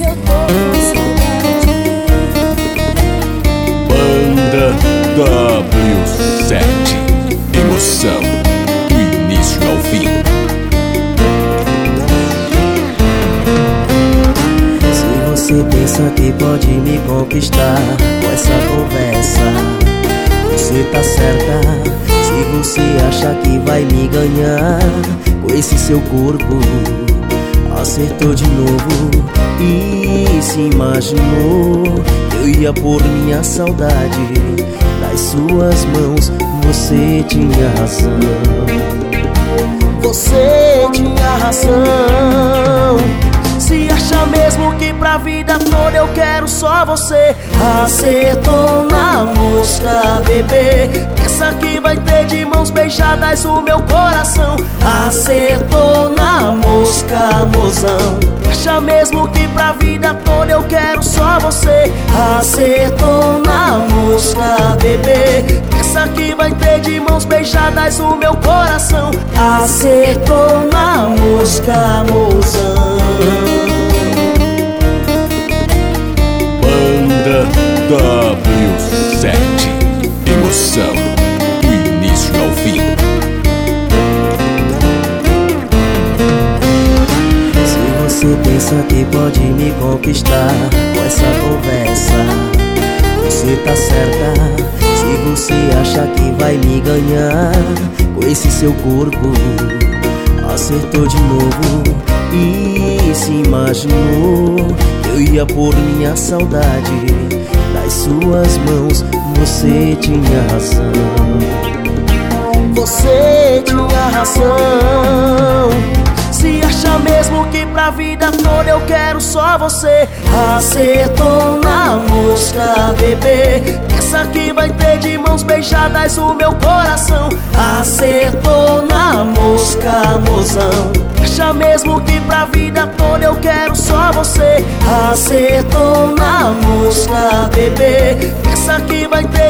que eu tô com saudade. Banda W7 Emoção do início ao fim. Se você pensa que pode me conquistar com essa conversa, você tá certa. Se você acha que vai me ganhar com esse seu corpo, acertou de novo imaginou eu ia pôr minha saudade nas suas mãos. Você tinha razão. Você tinha razão. Se acha mesmo que pra vida toda eu quero só você Acertou na mosca, bebê Pensa que vai ter de mãos beijadas o meu coração Acertou na mosca, mozão Acha mesmo que pra vida toda eu quero só você. Acertou na mosca, bebê. Pensa que vai ter de mãos beijadas o meu coração. Acertou na mosca, mozão. Banda W7 você pensa que pode me conquistar com essa conversa, você tá certa. Se você acha que vai me ganhar com esse seu corpo, acertou de novo e se imaginou que eu ia pôr minha saudade nas suas mãos. Você tinha razão. Você tinha razão. Acha mesmo que pra vida toda eu quero só você. Acertou na mosca, bebê. Pensa que vai ter de mãos beijadas o meu coração. Acertou na mosca, mozão. Acha mesmo que pra vida toda eu quero só você. Acertou na mosca, bebê. Pensa que vai ter